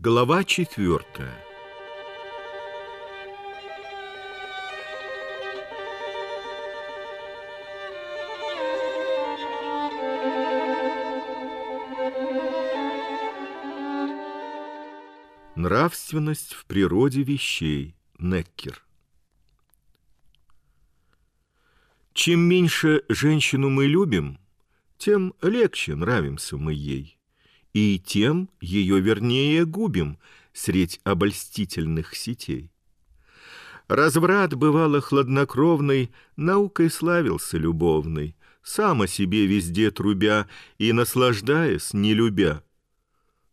Глава четвертая Нравственность в природе вещей. Неккер. Чем меньше женщину мы любим, тем легче нравимся мы ей и тем ее вернее губим средь обольстительных сетей. Разврат, бывало хладнокровный, наукой славился любовный, сам о себе везде трубя и наслаждаясь, не любя.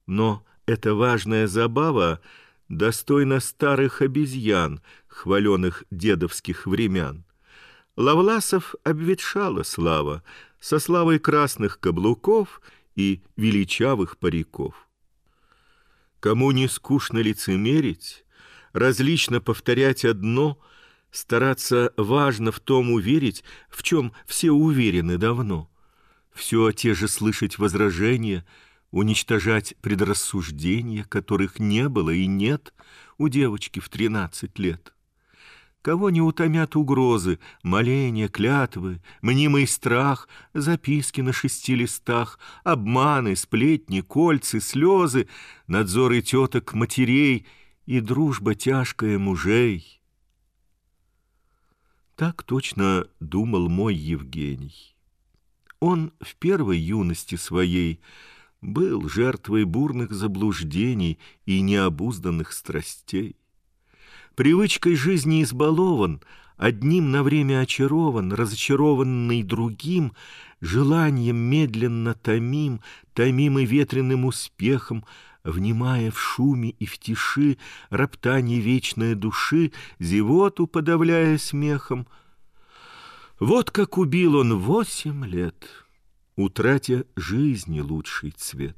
Но эта важная забава достойна старых обезьян, хваленых дедовских времен. Лавласов обветшала слава, со славой красных каблуков и величавых париков. Кому не скучно лицемерить, различно повторять одно, стараться важно в том уверить, в чем все уверены давно, все те же слышать возражения, уничтожать предрассуждения, которых не было и нет у девочки в тринадцать лет. Кого не утомят угрозы, моления, клятвы, мнимый страх, записки на шести листах, обманы, сплетни, кольцы, слезы, надзоры теток, матерей и дружба тяжкая мужей. Так точно думал мой Евгений. Он в первой юности своей был жертвой бурных заблуждений и необузданных страстей привычкой жизни избалован, одним на время очарован, разочарованный другим, желанием медленно томим, томимый ветреным успехом, внимая в шуме и в тиши роптание вечной души, зевоту подавляя смехом. Вот как убил он восемь лет, утратя жизни лучший цвет.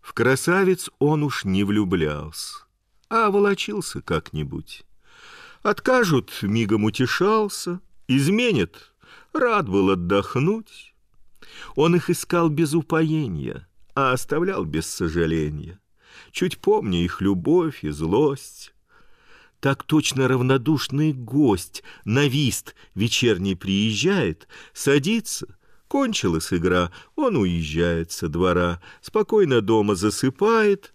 В красавец он уж не влюблялся а волочился как-нибудь. Откажут, мигом утешался, изменят, рад был отдохнуть. Он их искал без упоения, а оставлял без сожаления, чуть помня их любовь и злость. Так точно равнодушный гость на вист вечерний приезжает, садится — Кончилась игра, он уезжает со двора, спокойно дома засыпает,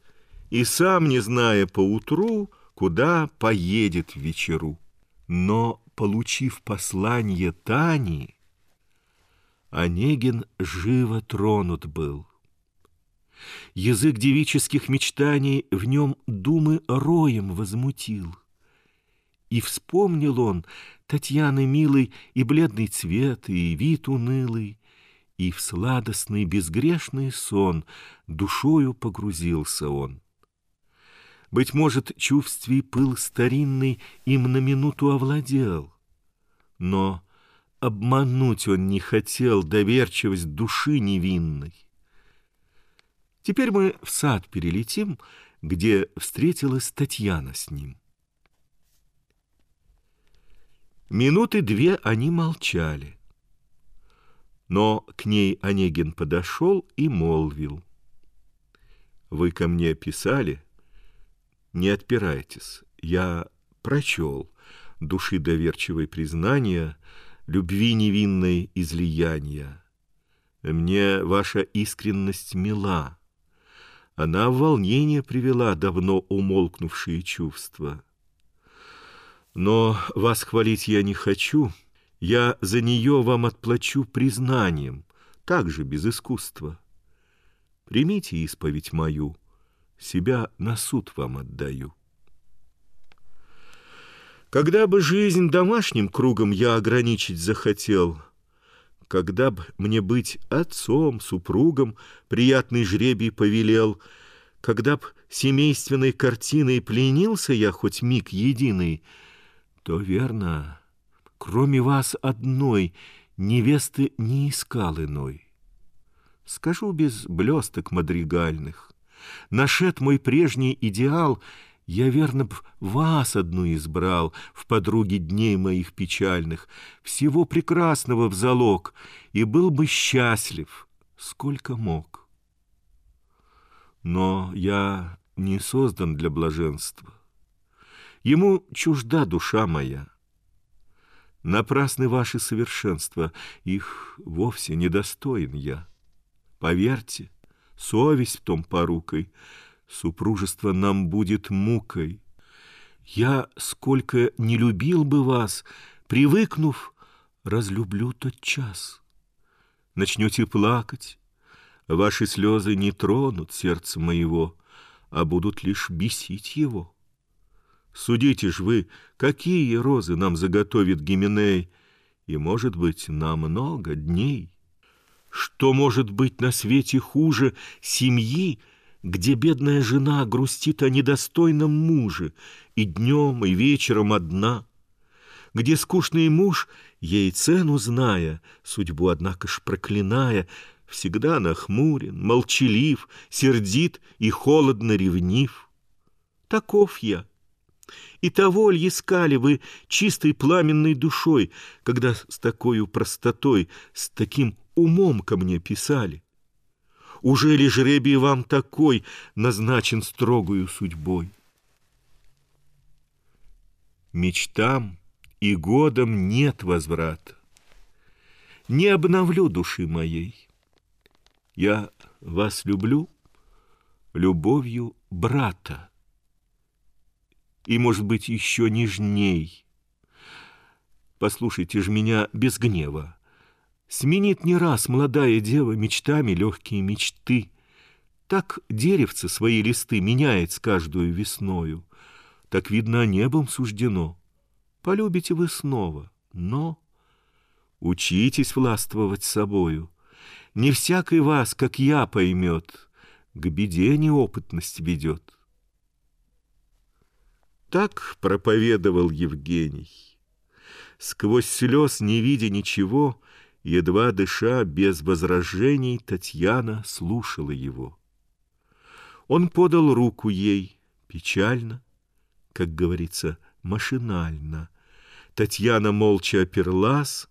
и сам не зная поутру, куда поедет вечеру. Но, получив послание Тани, Онегин живо тронут был. Язык девических мечтаний в нем думы роем возмутил. И вспомнил он Татьяны милый и бледный цвет, и вид унылый, и в сладостный безгрешный сон душою погрузился он. Быть может, чувствий пыл старинный им на минуту овладел. Но обмануть он не хотел доверчивость души невинной. Теперь мы в сад перелетим, где встретилась Татьяна с ним. Минуты две они молчали. Но к ней Онегин подошел и молвил. «Вы ко мне писали?» Не отпирайтесь. Я прочел души доверчивой признания, любви невинной излияния. Мне ваша искренность мила. Она в волнение привела давно умолкнувшие чувства. Но вас хвалить я не хочу. Я за нее вам отплачу признанием, также без искусства. Примите исповедь мою — себя на суд вам отдаю. Когда бы жизнь домашним кругом я ограничить захотел, когда б мне быть отцом, супругом приятный жребий повелел, когда б семейственной картиной пленился я хоть миг единый, то верно, кроме вас одной невесты не искал иной. Скажу без блесток мадригальных, Нашед мой прежний идеал, я, верно б, вас одну избрал В подруге дней моих печальных, Всего прекрасного в залог, И был бы счастлив, сколько мог. Но я не создан для блаженства. Ему чужда душа моя. Напрасны ваши совершенства, их вовсе недостоин я. Поверьте, совесть в том порукой, супружество нам будет мукой. Я, сколько не любил бы вас, привыкнув, разлюблю тот час. Начнете плакать, ваши слезы не тронут сердце моего, а будут лишь бесить его. Судите ж вы, какие розы нам заготовит Гименей, и, может быть, на много дней. Что может быть на свете хуже семьи, где бедная жена грустит о недостойном муже и днем, и вечером одна, где скучный муж, ей цену зная, судьбу, однако ж проклиная, всегда нахмурен, молчалив, сердит и холодно ревнив. Таков я. И того ли искали вы чистой пламенной душой, когда с такой простотой, с таким умом ко мне писали? Уже ли жребий вам такой назначен строгою судьбой? Мечтам и годам нет возврата. Не обновлю души моей. Я вас люблю любовью брата и, может быть, еще нежней. Послушайте же меня без гнева. Сменит не раз молодая дева мечтами легкие мечты. Так деревце свои листы меняет с каждую весною. Так, видно, небом суждено. Полюбите вы снова, но учитесь властвовать собою. Не всякий вас, как я, поймет, к беде неопытность ведет. Так проповедовал Евгений. Сквозь слез, не видя ничего, Едва дыша, без возражений, Татьяна слушала его. Он подал руку ей, печально, как говорится, машинально. Татьяна молча оперлась,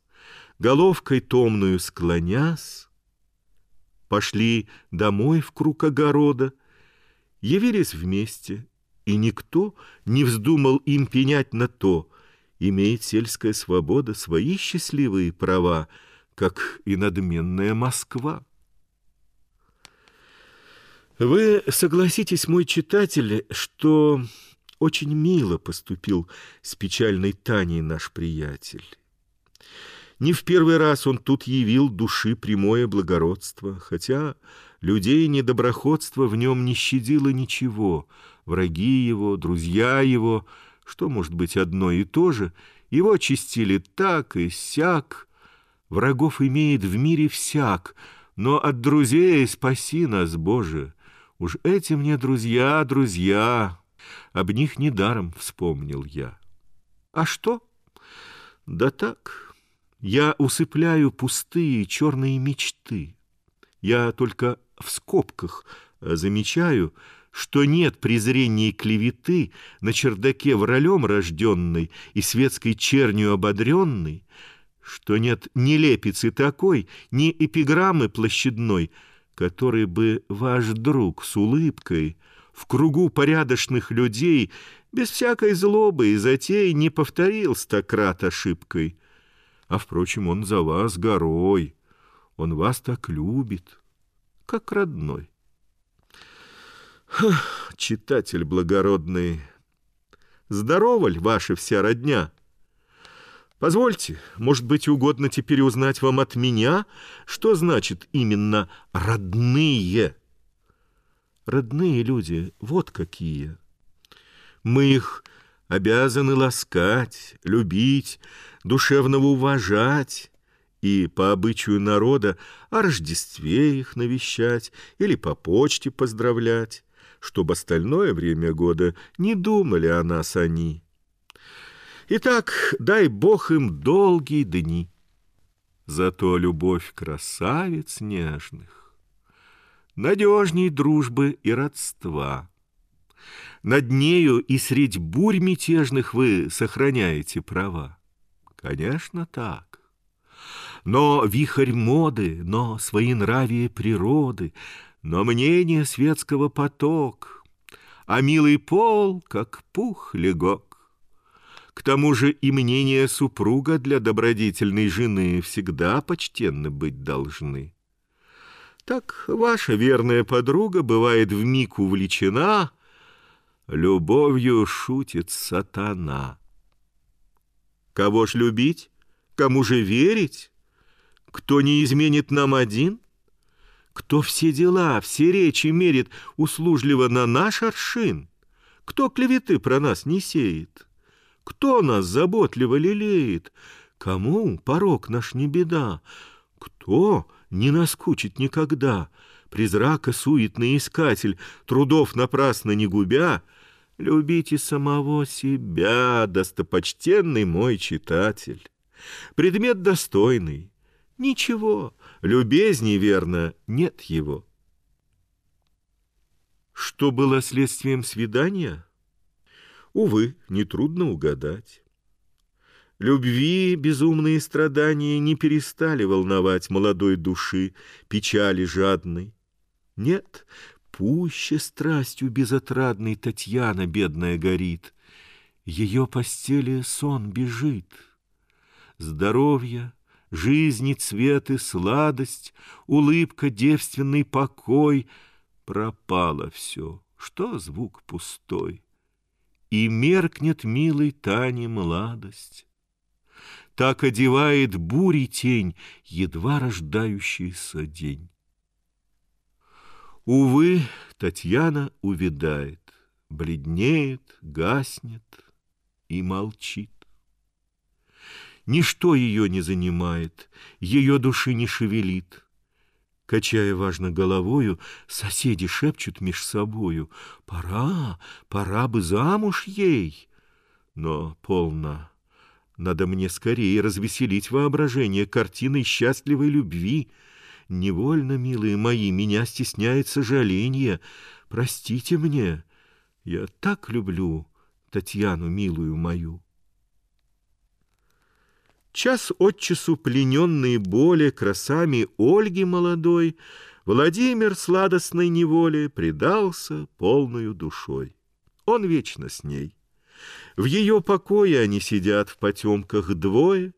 головкой томную склонясь. Пошли домой в круг огорода, явились вместе, и никто не вздумал им пенять на то, имеет сельская свобода свои счастливые права, как и надменная Москва. Вы согласитесь, мой читатель, что очень мило поступил с печальной Таней наш приятель. Не в первый раз он тут явил души прямое благородство, хотя людей недоброходство в нем не щадило ничего. Враги его, друзья его, что может быть одно и то же, его очистили так и сяк, Врагов имеет в мире всяк, но от друзей спаси нас, Боже. Уж эти мне друзья, друзья, об них недаром вспомнил я. А что? Да так, я усыпляю пустые черные мечты. Я только в скобках замечаю, что нет презрения и клеветы на чердаке воролем рожденной и светской чернью ободренной, что нет ни лепицы такой, ни эпиграммы площадной, который бы ваш друг с улыбкой в кругу порядочных людей без всякой злобы и затей не повторил стократ ошибкой. А, впрочем, он за вас горой, он вас так любит, как родной. Ха, читатель благородный, здорова ли ваша вся родня? Позвольте, может быть, угодно теперь узнать вам от меня, что значит именно «родные». Родные люди, вот какие. Мы их обязаны ласкать, любить, душевно уважать и по обычаю народа о Рождестве их навещать или по почте поздравлять, чтобы остальное время года не думали о нас они. Итак, дай Бог им долгие дни. Зато любовь красавиц нежных Надежней дружбы и родства. Над нею и средь бурь мятежных Вы сохраняете права. Конечно, так. Но вихрь моды, но свои нравие природы, Но мнение светского поток, А милый пол, как пух легок. К тому же и мнение супруга для добродетельной жены всегда почтенны быть должны. Так ваша верная подруга бывает в миг увлечена, Любовью шутит сатана. Кого ж любить? Кому же верить? Кто не изменит нам один? Кто все дела, все речи мерит услужливо на наш аршин? Кто клеветы про нас не сеет? Кто нас заботливо лелеет? Кому порог наш не беда? Кто не наскучит никогда? Призрака суетный искатель, трудов напрасно не губя — Любите самого себя, достопочтенный мой читатель. Предмет достойный. Ничего, любезней, верно, нет его. Что было следствием свидания? Увы, нетрудно угадать. Любви безумные страдания не перестали волновать молодой души, печали жадной. Нет, Пуще страстью безотрадной Татьяна бедная горит, Ее постели сон бежит. Здоровье, жизни цвет и сладость, Улыбка, девственный покой — Пропало все, что звук пустой. И меркнет милой Тане младость. Так одевает бури тень Едва рождающийся день. Увы, Татьяна увядает, бледнеет, гаснет и молчит. Ничто ее не занимает, ее души не шевелит. Качая важно головою, соседи шепчут меж собою, «Пора, пора бы замуж ей!» Но полно, надо мне скорее развеселить воображение картиной счастливой любви — Невольно, милые мои, меня стесняет сожаление. Простите мне, я так люблю Татьяну, милую мою. Час от часу плененные боли красами Ольги молодой, Владимир сладостной неволе предался полную душой. Он вечно с ней. В ее покое они сидят в потемках двое,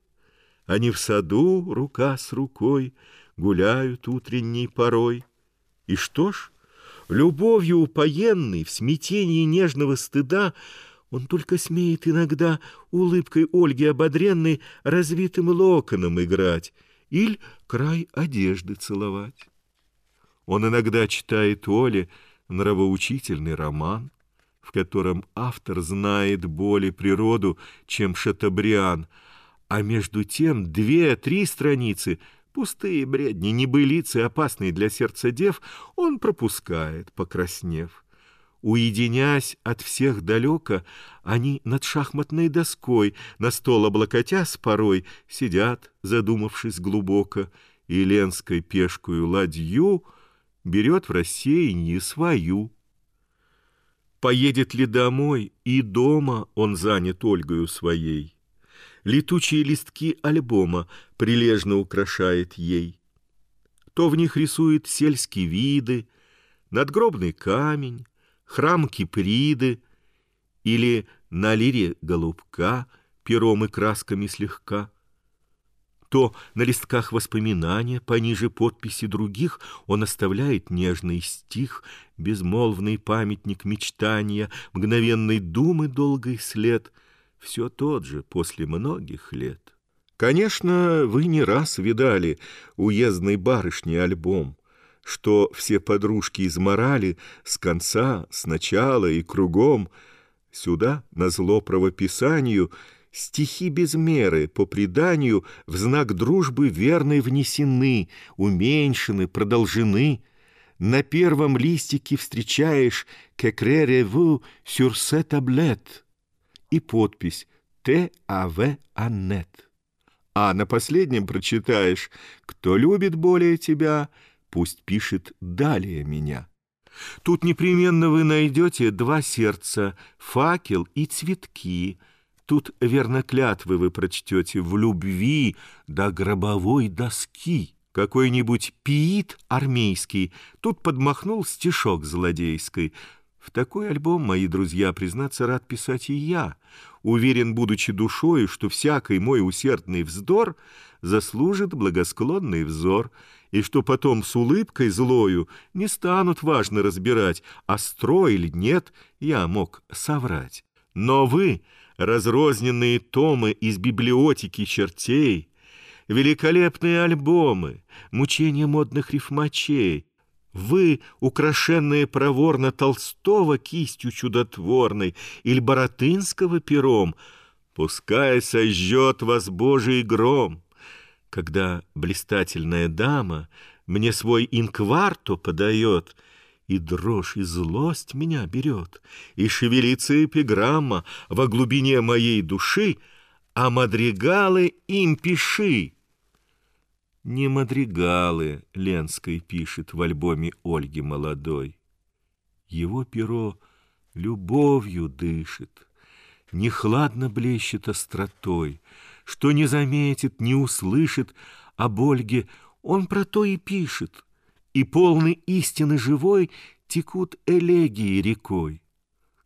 Они в саду рука с рукой, гуляют утренней порой. И что ж, любовью упоенный, в смятении нежного стыда, он только смеет иногда улыбкой Ольги ободренной развитым локоном играть или край одежды целовать. Он иногда читает Оле нравоучительный роман, в котором автор знает более природу, чем Шатабриан, а между тем две-три страницы — Пустые бредни, небылицы, опасные для сердца дев, он пропускает, покраснев. Уединясь от всех далеко, они над шахматной доской, на стол облокотясь порой, сидят, задумавшись глубоко, и ленской пешкую ладью берет в рассеянии свою. Поедет ли домой, и дома он занят Ольгою своей летучие листки альбома прилежно украшает ей. То в них рисует сельские виды, надгробный камень, храм Киприды или на лире голубка пером и красками слегка. То на листках воспоминания, пониже подписи других, он оставляет нежный стих, безмолвный памятник мечтания, мгновенной думы долгий след — все тот же после многих лет. Конечно, вы не раз видали уездной барышни альбом, что все подружки изморали с конца, с начала и кругом. Сюда, на зло правописанию, стихи без меры, по преданию, в знак дружбы верной внесены, уменьшены, продолжены. На первом листике встречаешь «Кекре-реву сюрсе таблет» и подпись «Т.А.В. Аннет». А на последнем прочитаешь «Кто любит более тебя, пусть пишет далее меня». Тут непременно вы найдете два сердца, факел и цветки. Тут верно клятвы вы прочтете в любви до гробовой доски. Какой-нибудь пиит армейский тут подмахнул стишок злодейской. В такой альбом, мои друзья, признаться, рад писать и я, уверен, будучи душою, что всякий мой усердный вздор заслужит благосклонный взор, и что потом с улыбкой злою не станут важно разбирать, а строй или нет, я мог соврать. Но вы, разрозненные томы из библиотеки чертей, великолепные альбомы, мучения модных рифмачей, вы, украшенные проворно Толстого кистью чудотворной или Боротынского пером, пускай сожжет вас Божий гром. Когда блистательная дама мне свой инкварто подает, и дрожь и злость меня берет, и шевелится эпиграмма во глубине моей души, а мадригалы им пиши. Не мадригалы Ленской пишет в альбоме Ольги молодой. Его перо любовью дышит, не хладно блещет остротой, что не заметит, не услышит об Ольге, он про то и пишет, и полный истины живой текут элегии рекой.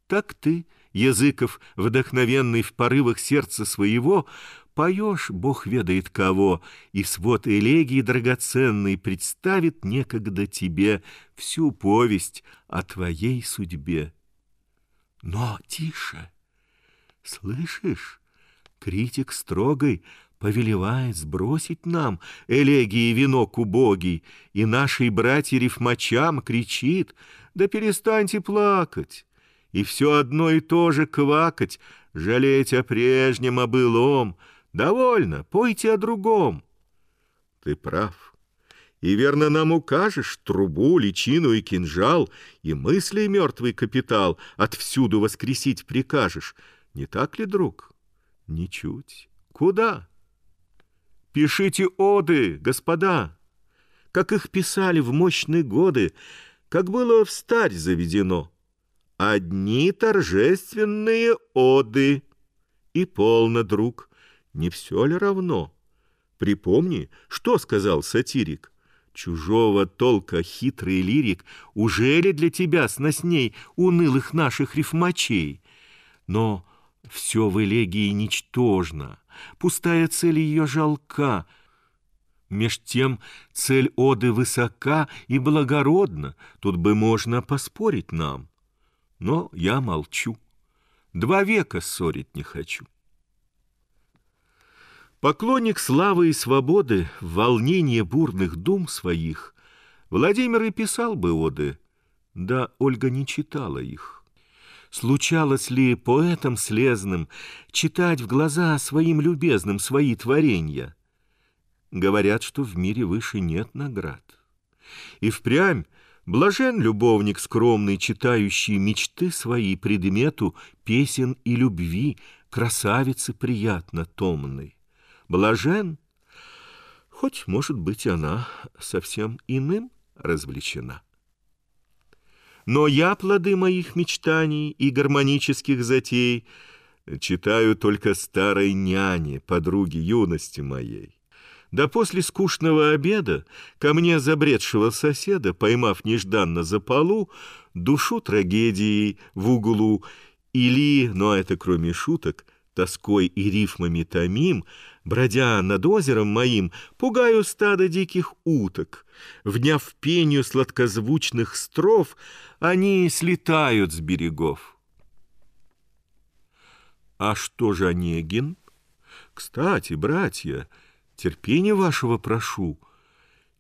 Так ты, Языков, вдохновенный в порывах сердца своего, Поешь, Бог ведает кого, и свод элегии драгоценный Представит некогда тебе всю повесть о твоей судьбе. Но тише, слышишь, критик строгой повелевает сбросить нам элегии венок убогий, и нашей братья-рифмачам кричит, да перестаньте плакать, и все одно и то же квакать, жалеть о прежнем, о былом, Довольно, пойте о другом. Ты прав. И верно нам укажешь трубу, личину и кинжал, и мысли мертвый капитал отвсюду воскресить прикажешь. Не так ли, друг? Ничуть. Куда? Пишите оды, господа, как их писали в мощные годы, как было в старь заведено. Одни торжественные оды. И полно, друг, не все ли равно? Припомни, что сказал сатирик. Чужого толка хитрый лирик уже ли для тебя сносней унылых наших рифмачей? Но все в элегии ничтожно, пустая цель ее жалка. Меж тем цель оды высока и благородна, тут бы можно поспорить нам. Но я молчу, два века ссорить не хочу. Поклонник славы и свободы, в волнение бурных дум своих, Владимир и писал бы оды, да Ольга не читала их. Случалось ли поэтам слезным читать в глаза своим любезным свои творения? Говорят, что в мире выше нет наград. И впрямь блажен любовник скромный, читающий мечты свои предмету песен и любви, красавицы приятно томной блажен, хоть, может быть, она совсем иным развлечена. Но я плоды моих мечтаний и гармонических затей читаю только старой няне, подруге юности моей. Да после скучного обеда ко мне забредшего соседа, поймав нежданно за полу, душу трагедией в углу, или, но это кроме шуток, тоской и рифмами томим, бродя над озером моим, пугаю стадо диких уток. Вняв пению сладкозвучных стров, они слетают с берегов. А что же Онегин? Кстати, братья, терпения вашего прошу.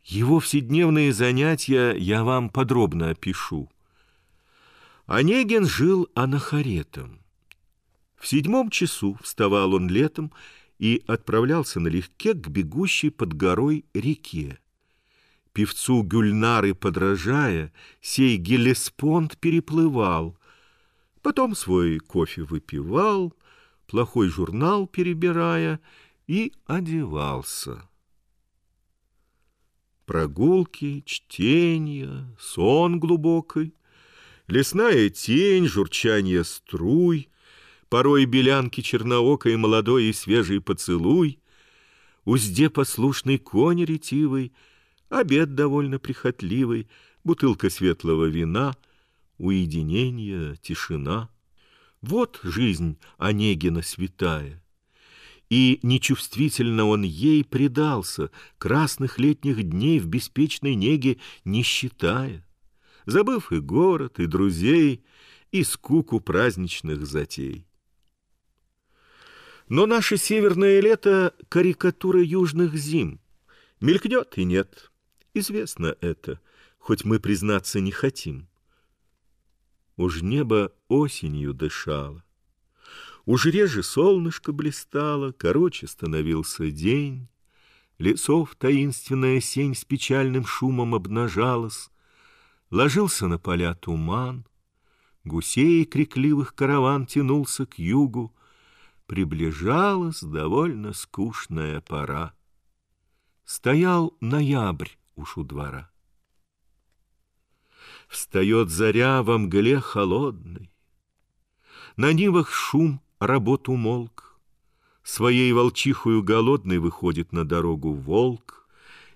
Его вседневные занятия я вам подробно опишу. Онегин жил анахаретом. В седьмом часу вставал он летом и отправлялся налегке к бегущей под горой реке. Певцу Гюльнары подражая, сей Гелеспонд переплывал, потом свой кофе выпивал, плохой журнал перебирая, и одевался. Прогулки, чтение, сон глубокой, лесная тень, журчание струй, порой белянки черноокой молодой и свежий поцелуй, узде послушный конь ретивый, обед довольно прихотливый, бутылка светлого вина, уединение, тишина. Вот жизнь Онегина святая. И нечувствительно он ей предался, красных летних дней в беспечной неге не считая, забыв и город, и друзей, и скуку праздничных затей. Но наше северное лето — карикатура южных зим. Мелькнет и нет. Известно это, хоть мы признаться не хотим. Уж небо осенью дышало. Уж реже солнышко блистало, короче становился день. Лесов таинственная сень с печальным шумом обнажалась. Ложился на поля туман. Гусей крикливых караван тянулся к югу. Приближалась довольно скучная пора. Стоял ноябрь уж у двора. Встает заря во мгле холодной. На нивах шум, работ умолк. Своей волчихою голодной выходит на дорогу волк.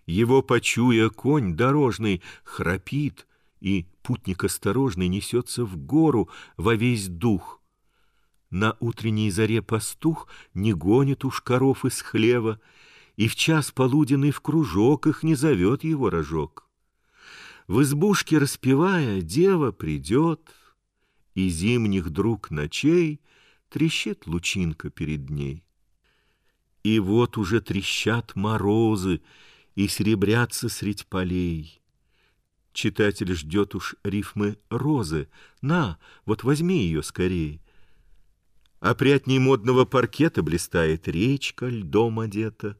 Его, почуя конь дорожный, храпит, И путник осторожный несется в гору во весь дух. На утренней заре пастух не гонит уж коров из хлева, И в час полуденный в кружок их не зовет его рожок. В избушке распевая, дева придет, И зимних друг ночей Трещит лучинка перед ней. И вот уже трещат морозы И серебрятся средь полей. Читатель ждет уж рифмы розы. На, вот возьми ее скорей. Опрятней модного паркета блистает речка, льдом одета.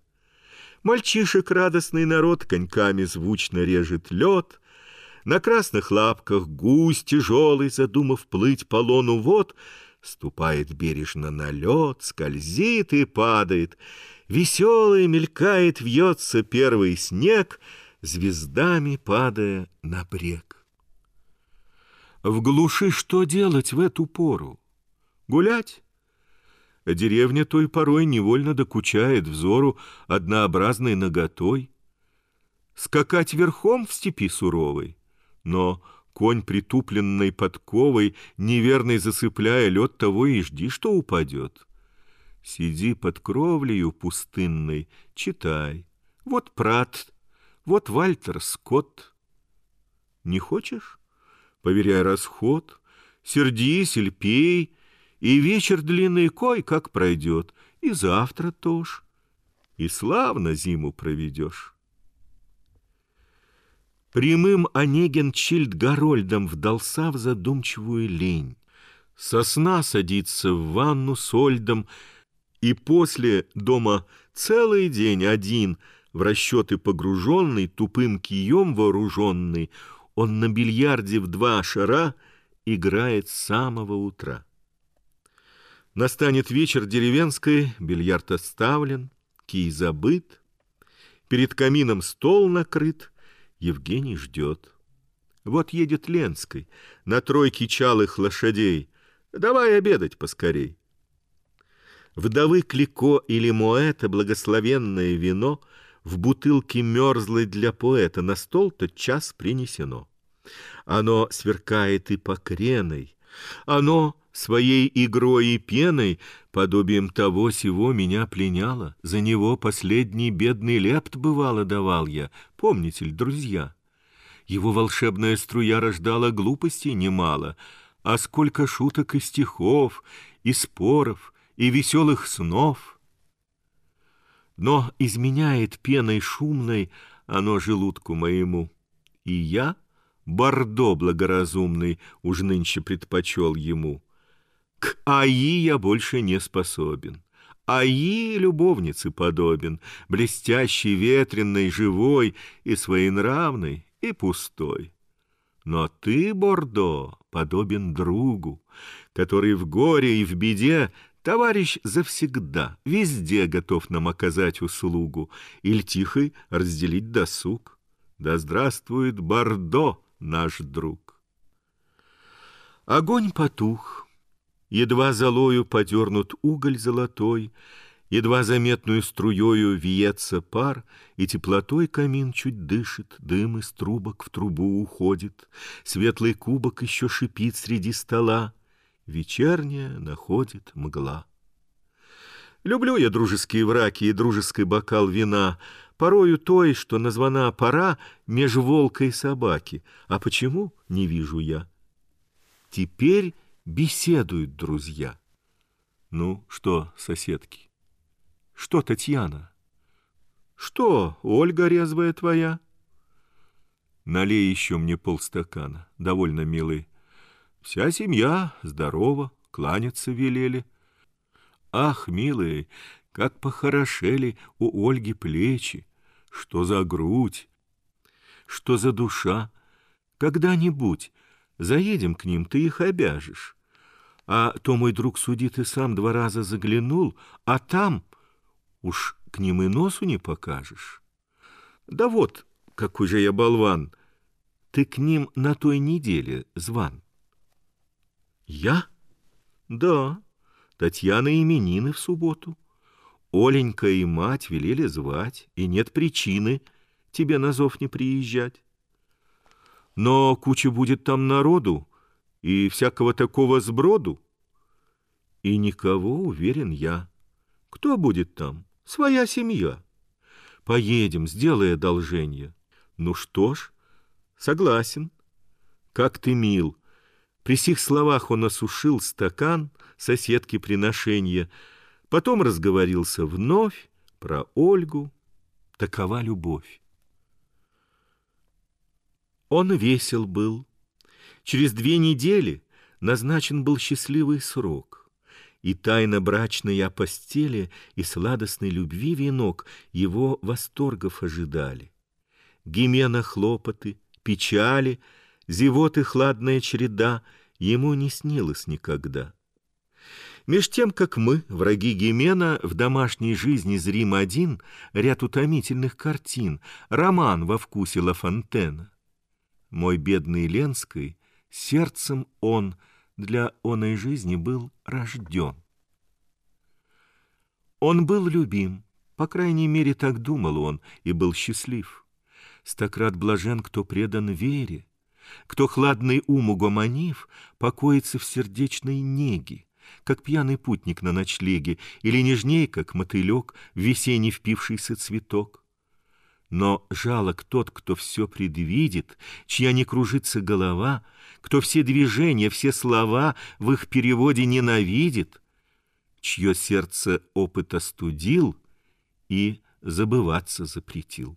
Мальчишек радостный народ коньками звучно режет лед. На красных лапках гусь тяжелый, задумав плыть по лону вод, ступает бережно на лед, скользит и падает. Веселый мелькает, вьется первый снег, звездами падая на брег. В глуши что делать в эту пору? Гулять? Деревня той порой невольно докучает взору однообразной наготой. Скакать верхом в степи суровой, но конь притупленной подковой, неверный засыпляя лед, того и жди, что упадет. Сиди под кровлею пустынной, читай. Вот Прат, вот Вальтер Скотт. Не хочешь? Поверяй расход, сердись или пей, и вечер длинный кой как пройдет, и завтра тоже, и славно зиму проведешь. Прямым Онегин Чильд Гарольдом вдался в задумчивую лень. Сосна садится в ванну с Ольдом, и после дома целый день один, в расчеты погруженный, тупым кием вооруженный, он на бильярде в два шара играет с самого утра. Настанет вечер деревенской, бильярд оставлен, кий забыт. Перед камином стол накрыт, Евгений ждет. Вот едет Ленской, на тройке чалых лошадей. Давай обедать поскорей. Вдовы Клико или Моэта благословенное вино В бутылке мерзлой для поэта на стол тот час принесено. Оно сверкает и покреной, оно Своей игрой и пеной, подобием того сего, меня пленяло. За него последний бедный лепт, бывало, давал я. Помните ли, друзья? Его волшебная струя рождала глупостей немало, а сколько шуток и стихов, и споров, и веселых снов. Но изменяет пеной шумной оно желудку моему, и я, Бордо благоразумный, уж нынче предпочел ему — к АИ я больше не способен. АИ любовнице подобен, блестящий, ветренный, живой и своенравный, и пустой. Но ты, Бордо, подобен другу, который в горе и в беде Товарищ завсегда, везде готов нам оказать услугу Или тихой разделить досуг. Да здравствует Бордо, наш друг! Огонь потух, Едва золою подернут уголь золотой, Едва заметную струёю виется пар, И теплотой камин чуть дышит, Дым из трубок в трубу уходит, Светлый кубок еще шипит среди стола, Вечерняя находит мгла. Люблю я дружеские враки и дружеский бокал вина, Порою той, что названа пора меж волка и собаки. А почему, не вижу я. Теперь беседуют друзья. Ну, что, соседки? Что, Татьяна? Что, Ольга резвая твоя? Налей еще мне полстакана, довольно милый. Вся семья здорова, кланяться велели. Ах, милые, как похорошели у Ольги плечи, что за грудь, что за душа. Когда-нибудь заедем к ним, ты их обяжешь. А то мой друг судит и сам два раза заглянул, а там Уж к ним и носу не покажешь. Да вот, какой же я болван. Ты к ним на той неделе зван. Я? Да. Татьяна именины в субботу. Оленька и мать велели звать, и нет причины тебе на зов не приезжать. Но куча будет там народу и всякого такого сброду. И никого, уверен я. Кто будет там? Своя семья. Поедем, сделай одолжение. Ну что ж, согласен. Как ты мил. При сих словах он осушил стакан соседки приношения, потом разговорился вновь про Ольгу. Такова любовь. Он весел был. Через две недели назначен был счастливый срок — и тайна брачная постели и сладостной любви венок его восторгов ожидали. Гимена хлопоты, печали, зевоты хладная череда ему не снилось никогда. Меж тем, как мы, враги Гимена, в домашней жизни зрим один ряд утомительных картин, роман во вкусе Ла Фонтена. Мой бедный Ленской, сердцем он — для оной жизни был рожден. Он был любим, по крайней мере, так думал он, и был счастлив. Стократ блажен, кто предан вере, кто хладный ум угомонив, покоится в сердечной неге, как пьяный путник на ночлеге, или нежней, как мотылек, весенний впившийся цветок. Но жалок тот, кто все предвидит, чья не кружится голова, кто все движения, все слова в их переводе ненавидит, чье сердце опыт остудил и забываться запретил.